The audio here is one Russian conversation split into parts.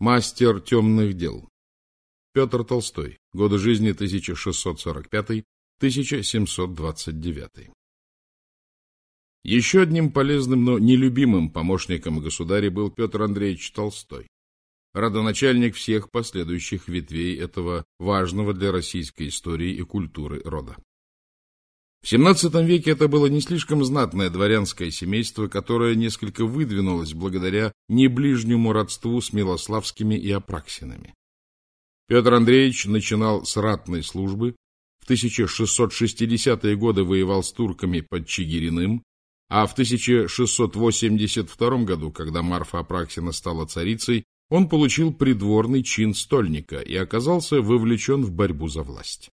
Мастер темных дел. Петр Толстой. Годы жизни 1645-1729. Еще одним полезным, но нелюбимым помощником государя был Петр Андреевич Толстой, родоначальник всех последующих ветвей этого важного для российской истории и культуры рода. В XVII веке это было не слишком знатное дворянское семейство, которое несколько выдвинулось благодаря неближнему родству с Милославскими и Апраксинами. Петр Андреевич начинал с ратной службы, в 1660-е годы воевал с турками под Чигириным, а в 1682 году, когда Марфа Апраксина стала царицей, он получил придворный чин стольника и оказался вовлечен в борьбу за власть.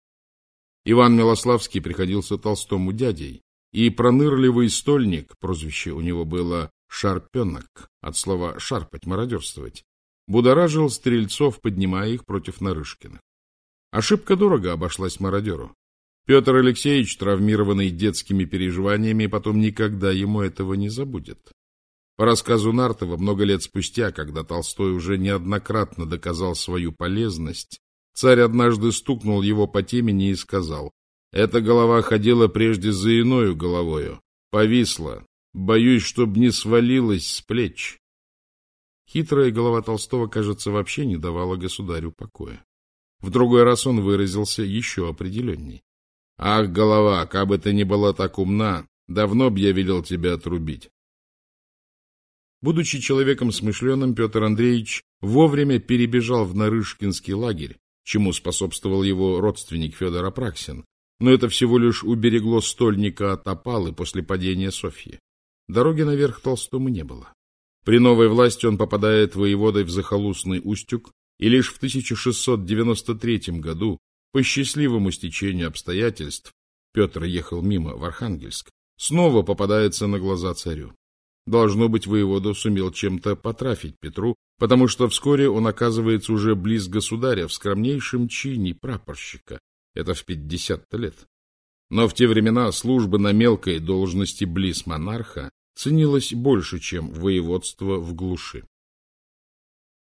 Иван Милославский приходился Толстому дядей, и пронырливый стольник, прозвище у него было «шарпенок», от слова «шарпать», «мародерствовать», будоражил стрельцов, поднимая их против Нарышкиных. Ошибка дорого обошлась мародеру. Петр Алексеевич, травмированный детскими переживаниями, потом никогда ему этого не забудет. По рассказу Нартова, много лет спустя, когда Толстой уже неоднократно доказал свою полезность, Царь однажды стукнул его по темени и сказал, «Эта голова ходила прежде за иною головою, повисла, боюсь, чтоб не свалилась с плеч». Хитрая голова Толстого, кажется, вообще не давала государю покоя. В другой раз он выразился еще определенней. «Ах, голова, как бы ты ни была так умна, давно б я велел тебя отрубить». Будучи человеком смышленым, Петр Андреевич вовремя перебежал в Нарышкинский лагерь, чему способствовал его родственник Федор Апраксин, но это всего лишь уберегло стольника от опалы после падения Софьи. Дороги наверх Толстому не было. При новой власти он попадает воеводой в захолустный Устюг, и лишь в 1693 году, по счастливому стечению обстоятельств, Петр ехал мимо в Архангельск, снова попадается на глаза царю. Должно быть, воевода сумел чем-то потрафить Петру, потому что вскоре он оказывается уже близ государя в скромнейшем чине прапорщика. Это в пятьдесят лет. Но в те времена служба на мелкой должности близ монарха ценилась больше, чем воеводство в глуши.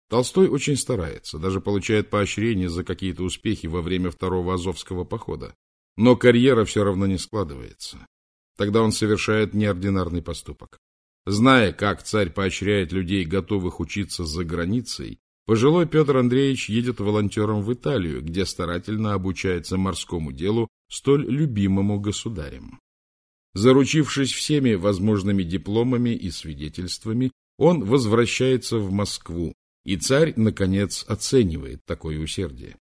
Толстой очень старается, даже получает поощрение за какие-то успехи во время второго Азовского похода. Но карьера все равно не складывается. Тогда он совершает неординарный поступок. Зная, как царь поощряет людей, готовых учиться за границей, пожилой Петр Андреевич едет волонтером в Италию, где старательно обучается морскому делу, столь любимому государем. Заручившись всеми возможными дипломами и свидетельствами, он возвращается в Москву, и царь, наконец, оценивает такое усердие.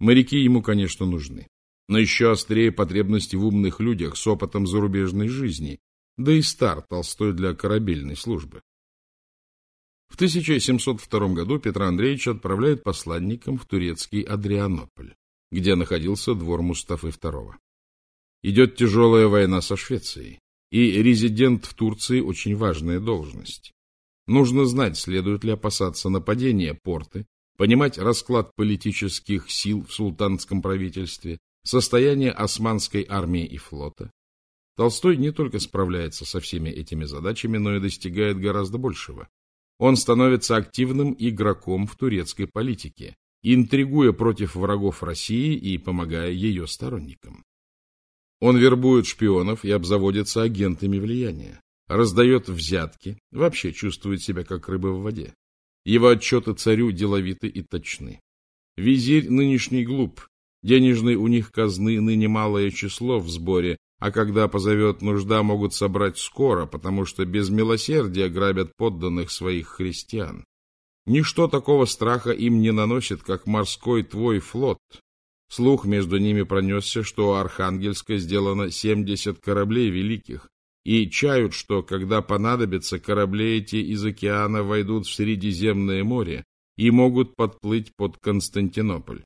Моряки ему, конечно, нужны, но еще острее потребности в умных людях с опытом зарубежной жизни, да и стар Толстой для корабельной службы. В 1702 году Петра Андреевича отправляют посланником в турецкий Адрианополь, где находился двор Мустафы II. Идет тяжелая война со Швецией, и резидент в Турции очень важная должность. Нужно знать, следует ли опасаться нападения порты, понимать расклад политических сил в султанском правительстве, состояние османской армии и флота, Толстой не только справляется со всеми этими задачами, но и достигает гораздо большего. Он становится активным игроком в турецкой политике, интригуя против врагов России и помогая ее сторонникам. Он вербует шпионов и обзаводится агентами влияния, раздает взятки, вообще чувствует себя как рыба в воде. Его отчеты царю деловиты и точны. Визирь нынешний глуп, денежной у них казны ныне малое число в сборе, а когда позовет нужда, могут собрать скоро, потому что без милосердия грабят подданных своих христиан. Ничто такого страха им не наносит, как морской твой флот. Слух между ними пронесся, что у Архангельска сделано семьдесят кораблей великих, и чают, что, когда понадобится, корабли эти из океана войдут в Средиземное море и могут подплыть под Константинополь.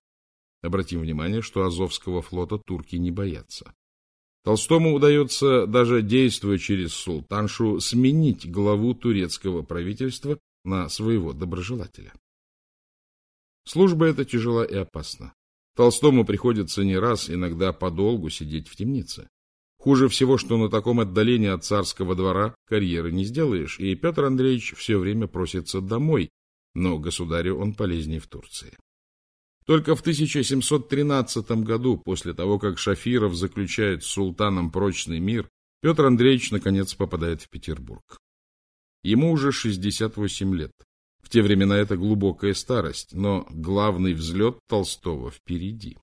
Обратим внимание, что Азовского флота турки не боятся. Толстому удается, даже действуя через султаншу, сменить главу турецкого правительства на своего доброжелателя. Служба эта тяжела и опасна. Толстому приходится не раз, иногда подолгу сидеть в темнице. Хуже всего, что на таком отдалении от царского двора карьеры не сделаешь, и Петр Андреевич все время просится домой, но государю он полезнее в Турции. Только в 1713 году, после того, как Шафиров заключает с султаном прочный мир, Петр Андреевич наконец попадает в Петербург. Ему уже 68 лет. В те времена это глубокая старость, но главный взлет Толстого впереди.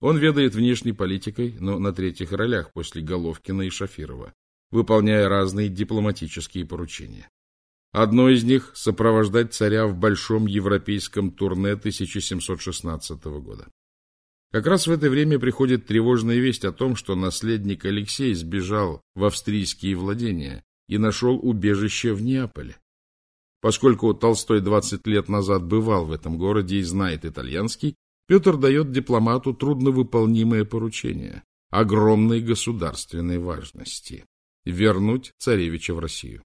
Он ведает внешней политикой, но на третьих ролях после Головкина и Шафирова, выполняя разные дипломатические поручения. Одно из них – сопровождать царя в большом европейском турне 1716 года. Как раз в это время приходит тревожная весть о том, что наследник Алексей сбежал в австрийские владения и нашел убежище в Неаполе. Поскольку Толстой 20 лет назад бывал в этом городе и знает итальянский, Петр дает дипломату трудновыполнимое поручение огромной государственной важности – вернуть царевича в Россию.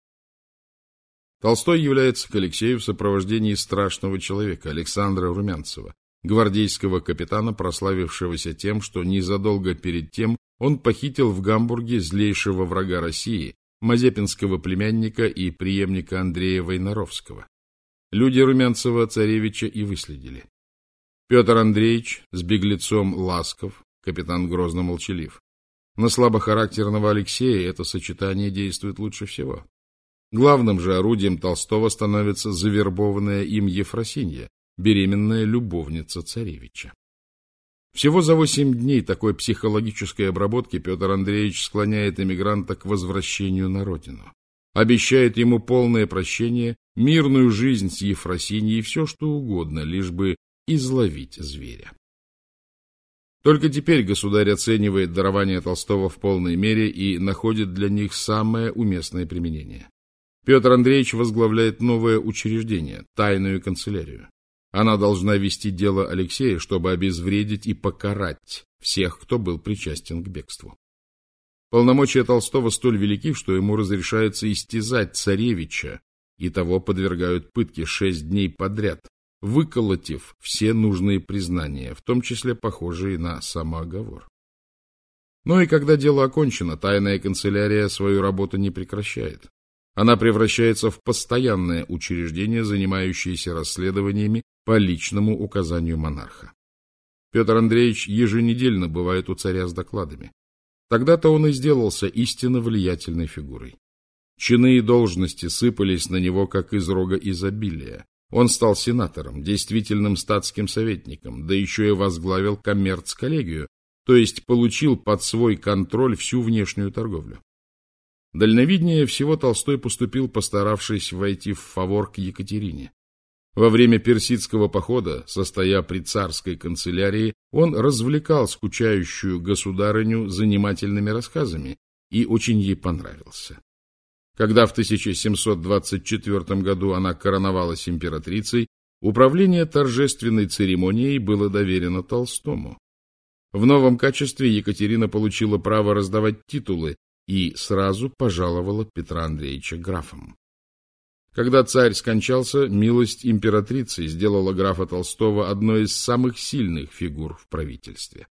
Толстой является к Алексею в сопровождении страшного человека Александра Румянцева, гвардейского капитана, прославившегося тем, что незадолго перед тем он похитил в Гамбурге злейшего врага России, Мазепинского племянника и преемника Андрея Войнаровского. Люди Румянцева царевича и выследили. Петр Андреевич с беглецом Ласков, капитан грозно молчалив. На слабохарактерного Алексея это сочетание действует лучше всего. Главным же орудием Толстого становится завербованная им Ефросинья, беременная любовница царевича. Всего за восемь дней такой психологической обработки Петр Андреевич склоняет эмигранта к возвращению на родину. Обещает ему полное прощение, мирную жизнь с Ефросиньей и все, что угодно, лишь бы изловить зверя. Только теперь государь оценивает дарование Толстого в полной мере и находит для них самое уместное применение. Петр Андреевич возглавляет новое учреждение – тайную канцелярию. Она должна вести дело Алексея, чтобы обезвредить и покарать всех, кто был причастен к бегству. Полномочия Толстого столь велики, что ему разрешается истязать царевича, и того подвергают пытке шесть дней подряд, выколотив все нужные признания, в том числе похожие на самооговор. Но и когда дело окончено, тайная канцелярия свою работу не прекращает. Она превращается в постоянное учреждение, занимающееся расследованиями по личному указанию монарха. Петр Андреевич еженедельно бывает у царя с докладами. Тогда-то он и сделался истинно влиятельной фигурой. Чины и должности сыпались на него, как из рога изобилия. Он стал сенатором, действительным статским советником, да еще и возглавил коммерц-коллегию, то есть получил под свой контроль всю внешнюю торговлю. Дальновиднее всего Толстой поступил, постаравшись войти в фавор к Екатерине. Во время персидского похода, состоя при царской канцелярии, он развлекал скучающую государыню занимательными рассказами и очень ей понравился. Когда в 1724 году она короновалась императрицей, управление торжественной церемонией было доверено Толстому. В новом качестве Екатерина получила право раздавать титулы, и сразу пожаловала Петра Андреевича графом. Когда царь скончался, милость императрицы сделала графа Толстого одной из самых сильных фигур в правительстве.